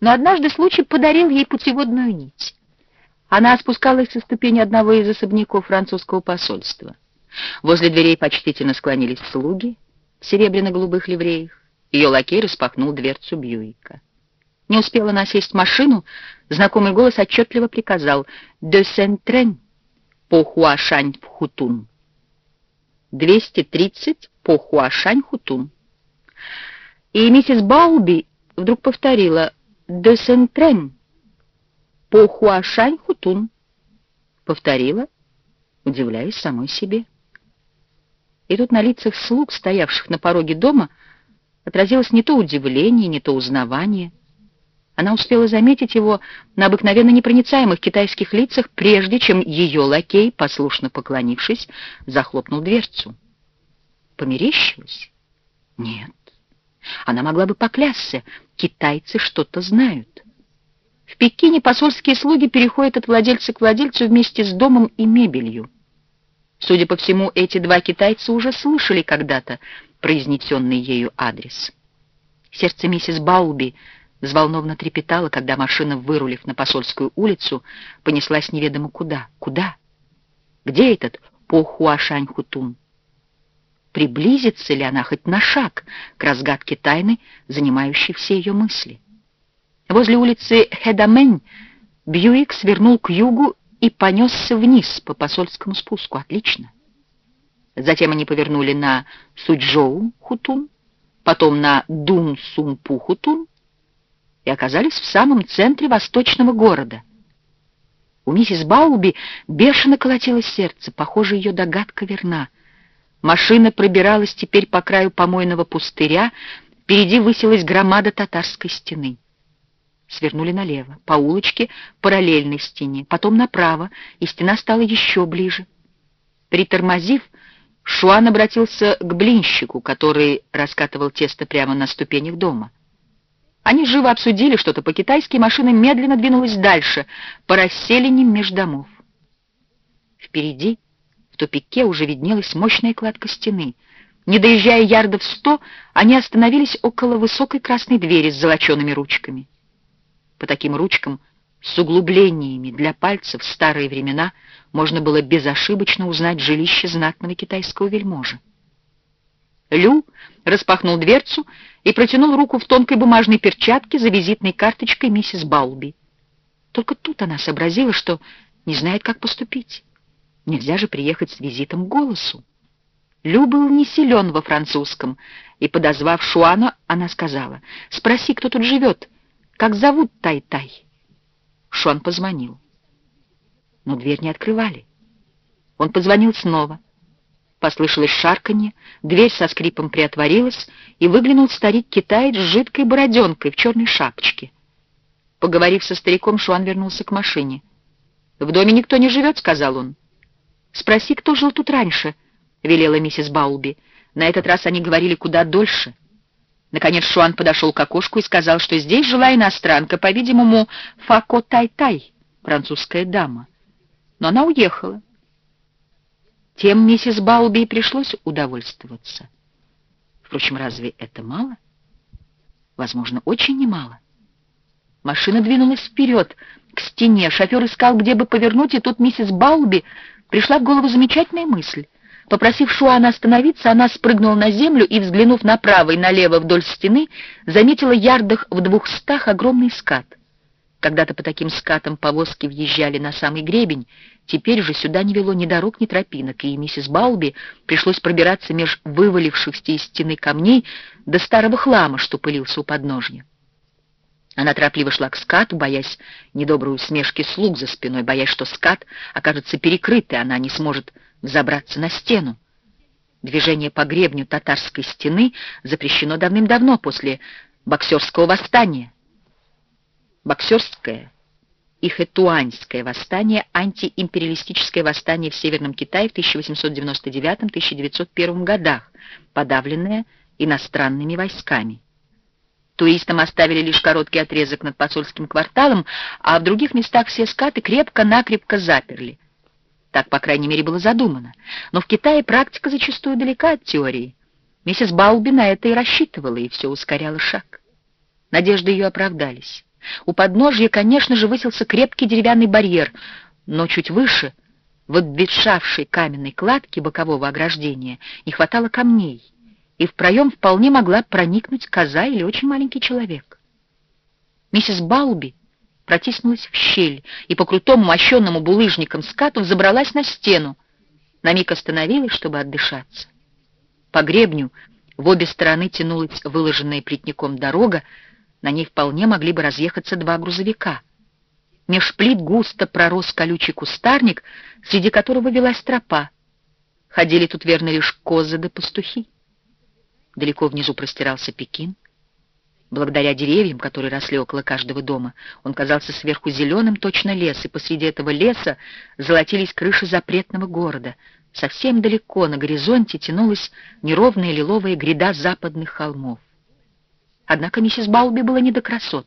Но однажды случай подарил ей путеводную нить. Она спускалась со ступени одного из особняков французского посольства. Возле дверей почтительно склонились слуги в серебряно-голубых ливреях. Ее лакей распахнул дверцу Бьюика. Не успела она сесть в машину, знакомый голос отчетливо приказал «De Сен-Трен по Хуашань-Хутун». «230 по Хуашань-Хутун». И миссис Бауби вдруг повторила «De Сен-Трен по Хуашань-Хутун». Повторила, удивляясь самой себе. И тут на лицах слуг, стоявших на пороге дома, отразилось не то удивление, не то узнавание. Она успела заметить его на обыкновенно непроницаемых китайских лицах, прежде чем ее лакей, послушно поклонившись, захлопнул дверцу. Померещилась? Нет. Она могла бы поклясться, китайцы что-то знают. В Пекине посольские слуги переходят от владельца к владельцу вместе с домом и мебелью. Судя по всему, эти два китайца уже слышали когда-то произнесенный ею адрес. Сердце миссис Баулби взволнованно трепетало, когда машина, вырулив на посольскую улицу, понеслась неведомо куда. Куда? Где этот По Хуашань-Хутун? Приблизится ли она хоть на шаг к разгадке тайны, занимающей все ее мысли? Возле улицы Хедамень Бьюик свернул к югу и понесся вниз по посольскому спуску. Отлично. Затем они повернули на Суджоу-Хутун, потом на Дун-Сумпу-Хутун и оказались в самом центре восточного города. У миссис Бауби бешено колотилось сердце. Похоже, ее догадка верна. Машина пробиралась теперь по краю помойного пустыря, впереди высилась громада татарской стены. Свернули налево, по улочке, параллельной стене, потом направо, и стена стала еще ближе. Притормозив, Шуан обратился к блинщику, который раскатывал тесто прямо на ступенях дома. Они живо обсудили что-то по-китайски, машина медленно двинулась дальше, по расселению меж домов. Впереди, тупике, уже виднелась мощная кладка стены. Не доезжая ярдов сто, они остановились около высокой красной двери с золочеными ручками. По таким ручкам с углублениями для пальцев в старые времена можно было безошибочно узнать жилище знатного китайского вельможи. Лю распахнул дверцу и протянул руку в тонкой бумажной перчатке за визитной карточкой миссис Балби. Только тут она сообразила, что не знает, как поступить. Нельзя же приехать с визитом к голосу. Лю был не силен во французском, и, подозвав Шуана, она сказала, «Спроси, кто тут живет, как зовут Тай-Тай?» Шуан позвонил. Но дверь не открывали. Он позвонил снова. Послышалось шарканье, дверь со скрипом приотворилась, и выглянул старик-китаец с жидкой бороденкой в черной шапочке. Поговорив со стариком, Шуан вернулся к машине. «В доме никто не живет», — сказал он. «Спроси, кто жил тут раньше», — велела миссис Баулби. На этот раз они говорили куда дольше. Наконец Шуан подошел к окошку и сказал, что здесь жила иностранка, по-видимому, Фако Тай-Тай, французская дама. Но она уехала. Тем миссис Баулби пришлось удовольствоваться. Впрочем, разве это мало? Возможно, очень немало. Машина двинулась вперед, к стене. Шофер искал, где бы повернуть, и тут миссис Баулби пришла в голову замечательная мысль. Попросив Шуана остановиться, она спрыгнула на землю и, взглянув направо и налево вдоль стены, заметила ярдах в двухстах огромный скат. Когда-то по таким скатам повозки въезжали на самый гребень, теперь же сюда не вело ни дорог, ни тропинок, и миссис Балби пришлось пробираться меж вывалившихся из стены камней до старого хлама, что пылился у подножья. Она торопливо шла к скату, боясь недоброй усмешки слуг за спиной, боясь, что скат окажется перекрыт, и она не сможет взобраться на стену. Движение по гребню татарской стены запрещено давным-давно после боксерского восстания. Боксерское и хэтуаньское восстание, антиимпериалистическое восстание в Северном Китае в 1899-1901 годах, подавленное иностранными войсками. Туристам оставили лишь короткий отрезок над посольским кварталом, а в других местах все скаты крепко-накрепко заперли. Так, по крайней мере, было задумано. Но в Китае практика зачастую далека от теории. Миссис Балби на это и рассчитывала, и все ускоряла шаг. Надежды ее оправдались. У подножья, конечно же, высился крепкий деревянный барьер, но чуть выше, в обветшавшей каменной кладке бокового ограждения, не хватало камней, и в проем вполне могла проникнуть коза или очень маленький человек. Миссис Балби протиснулась в щель и по крутому мощенному булыжником скату забралась на стену, на миг остановилась, чтобы отдышаться. По гребню в обе стороны тянулась выложенная плетником дорога, на ней вполне могли бы разъехаться два грузовика. Меж плит густо пророс колючий кустарник, среди которого велась тропа. Ходили тут, верно, лишь козы да пастухи. Далеко внизу простирался Пекин. Благодаря деревьям, которые росли около каждого дома, он казался сверху зеленым, точно лес, и посреди этого леса золотились крыши запретного города. Совсем далеко на горизонте тянулась неровная лиловая гряда западных холмов. Однако миссис Балби была не до красот.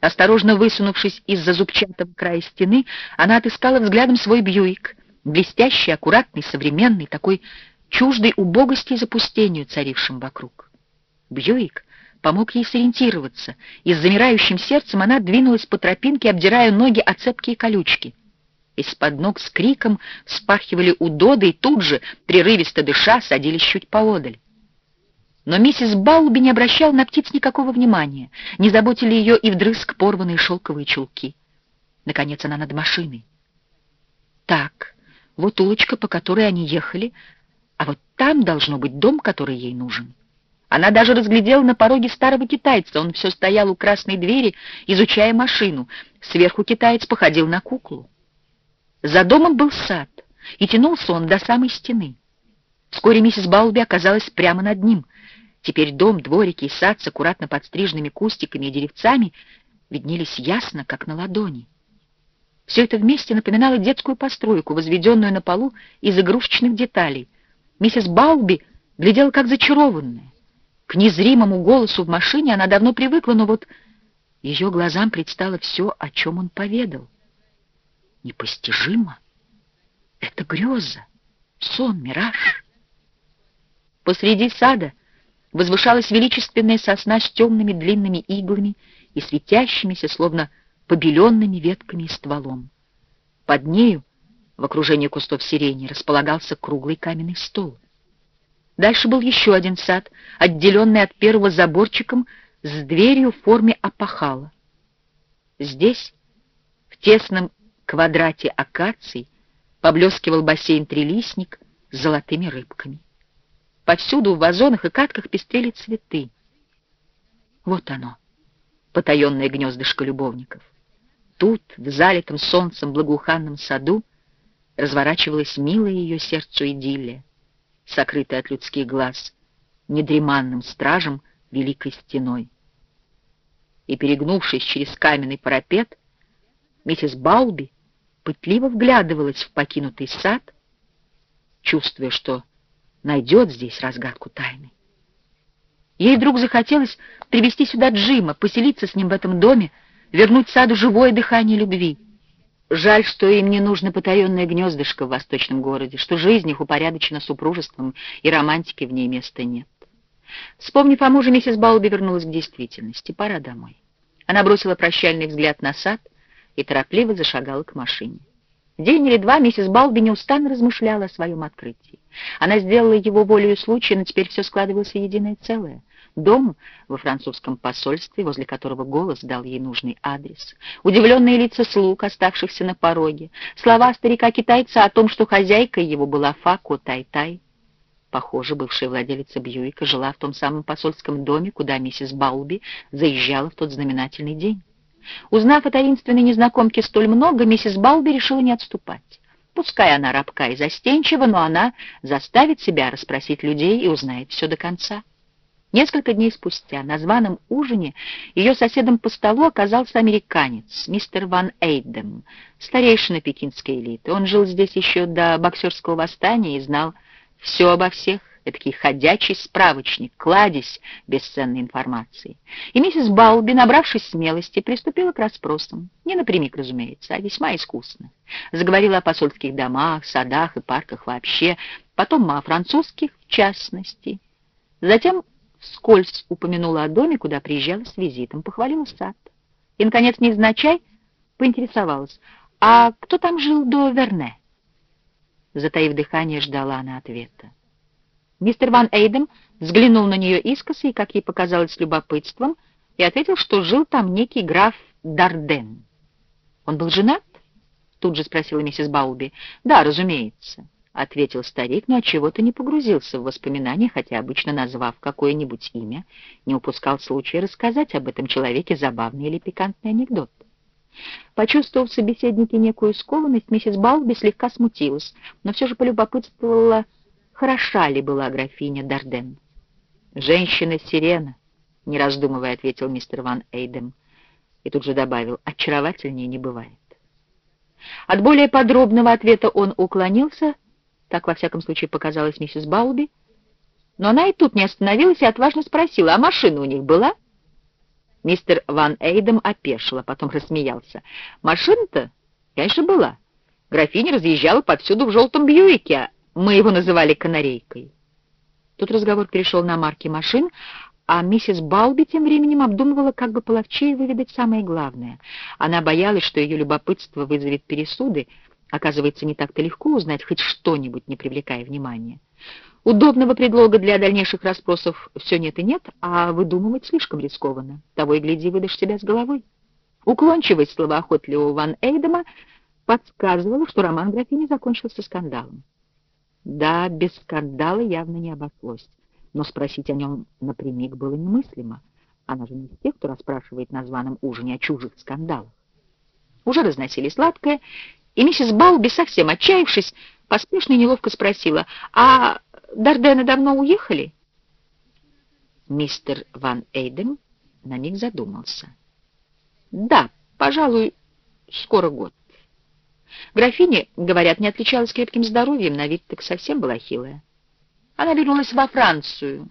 Осторожно высунувшись из-за зубчатого края стены, она отыскала взглядом свой Бьюик, блестящий, аккуратный, современный, такой чуждой убогости и запустению, царившим вокруг. Бьюик помог ей сориентироваться, и с замирающим сердцем она двинулась по тропинке, обдирая ноги о цепкие колючки. Из-под ног с криком спархивали удоды и тут же, прерывисто дыша, садились чуть поодаль. Но миссис Баулби не обращала на птиц никакого внимания, не заботили ее и вдрызг порванные шелковые чулки. Наконец она над машиной. Так, вот улочка, по которой они ехали, а вот там должно быть дом, который ей нужен. Она даже разглядела на пороге старого китайца. Он все стоял у красной двери, изучая машину. Сверху китаец походил на куклу. За домом был сад, и тянулся он до самой стены. Вскоре миссис Балби оказалась прямо над ним. Теперь дом, дворики и сад с аккуратно подстриженными кустиками и деревцами виднелись ясно, как на ладони. Все это вместе напоминало детскую постройку, возведенную на полу из игрушечных деталей. Миссис Балби глядела как зачарованная. К незримому голосу в машине она давно привыкла, но вот ее глазам предстало все, о чем он поведал. Непостижимо. Это греза, сон, мираж. Посреди сада возвышалась величественная сосна с темными длинными иглами и светящимися, словно побеленными ветками и стволом. Под нею, в окружении кустов сирени, располагался круглый каменный стол. Дальше был еще один сад, отделенный от первого заборчиком с дверью в форме опахала. Здесь, в тесном квадрате акаций, поблескивал бассейн-трелисник с золотыми рыбками. Повсюду в вазонах и катках пестрели цветы. Вот оно, потаенное гнездышко любовников. Тут, в залитом солнцем благоуханном саду, разворачивалась милая ее сердцу идиллия, сокрытая от людских глаз, недреманным стражем великой стеной. И, перегнувшись через каменный парапет, миссис Балби пытливо вглядывалась в покинутый сад, чувствуя, что найдет здесь разгадку тайны. Ей вдруг захотелось привести сюда Джима, поселиться с ним в этом доме, вернуть саду живое дыхание любви. Жаль, что им не нужно потаенное гнездышко в восточном городе, что жизнь их упорядочена супружеством, и романтики в ней места нет. Вспомнив о муже, миссис Бауби вернулась к действительности. Пора домой. Она бросила прощальный взгляд на сад и торопливо зашагала к машине. День или два миссис Балби неустанно размышляла о своем открытии. Она сделала его волею случая, но теперь все складывалось в единое целое. Дом во французском посольстве, возле которого голос дал ей нужный адрес, удивленные лица слуг, оставшихся на пороге, слова старика-китайца о том, что хозяйкой его была Фако Тай-Тай. Похоже, бывшая владелица Бьюика жила в том самом посольском доме, куда миссис Балби заезжала в тот знаменательный день. Узнав о таинственной незнакомке столь много, миссис Балби решила не отступать. Пускай она рабка и застенчива, но она заставит себя расспросить людей и узнает все до конца. Несколько дней спустя на званом ужине ее соседом по столу оказался американец, мистер Ван Эйдем, старейшина пекинской элиты. Он жил здесь еще до боксерского восстания и знал все обо всех, этакий ходячий справочник, кладезь бесценной информации. И миссис Балби, набравшись смелости, приступила к расспросам. Не напрямик, разумеется, а весьма искусно. Заговорила о посольских домах, садах и парках вообще, потом о французских в частности. Затем вскользь упомянула о доме, куда приезжала с визитом, похвалила сад. и, наконец, невзначай поинтересовалась, «А кто там жил до Верне?» Затаив дыхание, ждала она ответа. Мистер Ван Эйдем взглянул на нее искоса и, как ей показалось, с любопытством, и ответил, что жил там некий граф Дарден. «Он был женат?» — тут же спросила миссис Бауби. «Да, разумеется», — ответил старик, но отчего-то не погрузился в воспоминания, хотя обычно, назвав какое-нибудь имя, не упускал случая рассказать об этом человеке забавный или пикантный анекдот. Почувствовав в собеседнике некую скованность, миссис Балби слегка смутилась, но все же полюбопытствовала, хороша ли была графиня Дарден. «Женщина-сирена», — не раздумывая ответил мистер Ван Эйдем, и тут же добавил, «очаровательнее не бывает». От более подробного ответа он уклонился, так во всяком случае показалось миссис Балби, но она и тут не остановилась и отважно спросила, а машина у них была? Мистер Ван Эйдем опешил, а потом рассмеялся. Машина-то, конечно, была. Графиня разъезжала повсюду в желтом Бьюике, мы его называли канарейкой. Тут разговор перешел на марки машин, а миссис Балби тем временем обдумывала, как бы половчее выведать самое главное. Она боялась, что ее любопытство вызовет пересуды. Оказывается, не так-то легко узнать хоть что-нибудь, не привлекая внимания. Удобного предлога для дальнейших расспросов все нет и нет, а выдумывать слишком рискованно. Того и гляди, выдашь себя с головой. Уклончивость словоохотливого Ван Эйдема подсказывала, что роман графини закончился скандалом. Да, без скандала явно не обошлось, но спросить о нем напрямик было немыслимо. Она же не из тех, кто расспрашивает на званом ужине о чужих скандалах. Уже разносили сладкое, и миссис Балби, совсем отчаявшись, поспешно и неловко спросила, «А Дардены давно уехали?» Мистер Ван Эйдем на миг задумался. «Да, пожалуй, скоро год. Графиня, говорят, не отличалась крепким здоровьем, на вид так совсем была хилая. Она вернулась во Францию,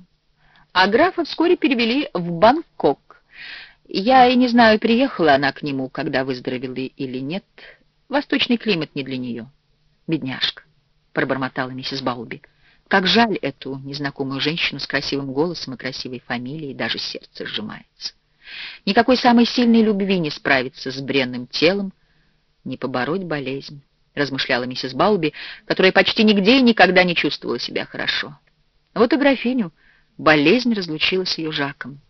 а графа вскоре перевели в Бангкок. Я и не знаю, приехала она к нему, когда выздоровела или нет. Восточный климат не для нее. Бедняжка, — пробормотала миссис Бауби. Как жаль эту незнакомую женщину с красивым голосом и красивой фамилией, даже сердце сжимается. Никакой самой сильной любви не справиться с бренным телом, не побороть болезнь, размышляла миссис Бауби, которая почти нигде и никогда не чувствовала себя хорошо. Вот и графиню болезнь разлучила с ее Жаком.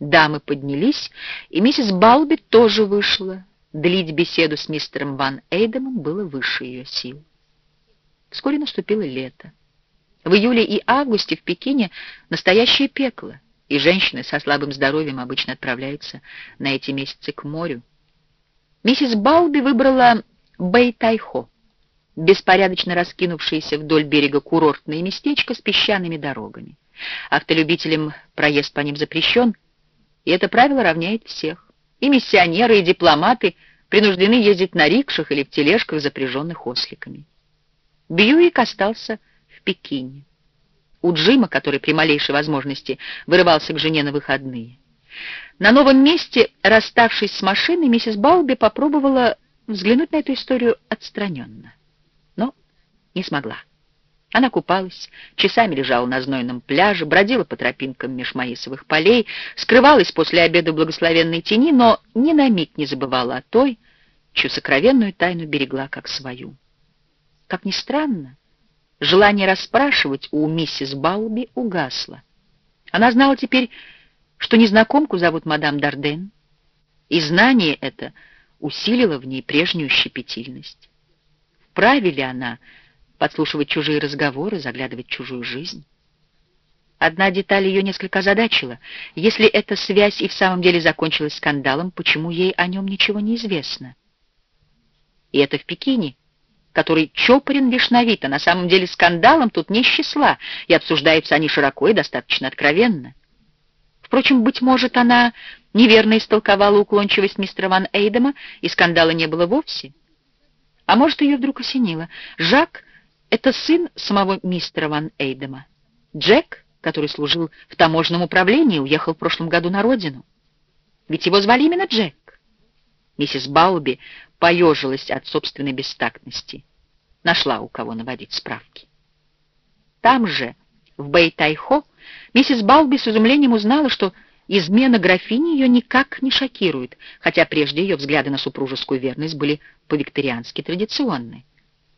Дамы поднялись, и миссис Балби тоже вышла. Длить беседу с мистером Ван Эйдемом было выше ее сил. Вскоре наступило лето. В июле и августе в Пекине настоящее пекло, и женщины со слабым здоровьем обычно отправляются на эти месяцы к морю. Миссис Балби выбрала Бэй-Тайхо, беспорядочно раскинувшееся вдоль берега курортное местечко с песчаными дорогами. Автолюбителям проезд по ним запрещен, и это правило равняет всех. И миссионеры, и дипломаты принуждены ездить на рикшах или в тележках, запряженных осликами. Бьюик остался в Пекине. У Джима, который при малейшей возможности вырывался к жене на выходные. На новом месте, расставшись с машиной, миссис Балби попробовала взглянуть на эту историю отстраненно. Но не смогла. Она купалась, часами лежала на знойном пляже, бродила по тропинкам меж маисовых полей, скрывалась после обеда в благословенной тени, но ни на миг не забывала о той, чью сокровенную тайну берегла как свою. Как ни странно, Желание расспрашивать у миссис Бауби угасло. Она знала теперь, что незнакомку зовут мадам Дарден, и знание это усилило в ней прежнюю щепетильность. Вправе ли она подслушивать чужие разговоры, заглядывать в чужую жизнь? Одна деталь ее несколько озадачила. Если эта связь и в самом деле закончилась скандалом, почему ей о нем ничего не известно? И это в Пекине который чопорен лишь на вид, а на самом деле скандалом тут не числа, и обсуждаются они широко и достаточно откровенно. Впрочем, быть может, она неверно истолковала уклончивость мистера Ван Эйдема, и скандала не было вовсе. А может, ее вдруг осенило. Жак — это сын самого мистера Ван Эйдема. Джек, который служил в таможенном управлении, уехал в прошлом году на родину. Ведь его звали именно Джек. Миссис Бауби поежилась от собственной бестактности. Нашла у кого наводить справки. Там же, в Бэй-Тайхо, миссис Балби с изумлением узнала, что измена графини ее никак не шокирует, хотя прежде ее взгляды на супружескую верность были по-викториански традиционны.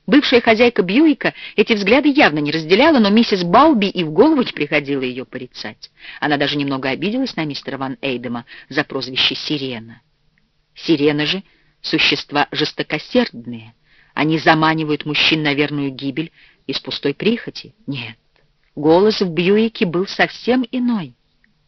Бывшая хозяйка Бьюика эти взгляды явно не разделяла, но миссис Балби и в голову не приходило ее порицать. Она даже немного обиделась на мистера Ван Эйдема за прозвище «Сирена». Сирены же — существа жестокосердные. Они заманивают мужчин на верную гибель из пустой прихоти. Нет, голос в Бьюике был совсем иной.